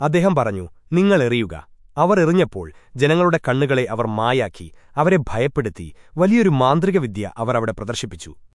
അദ്ദേഹം പറഞ്ഞു നിങ്ങൾ എറിയുക. അവർ എറിഞ്ഞപ്പോൾ ജനങ്ങളുടെ കണ്ണുകളെ അവർ മായാക്കി അവരെ ഭയപ്പെടുത്തി വലിയൊരു മാന്ത്രികവിദ്യ അവർ അവിടെ പ്രദർശിപ്പിച്ചു.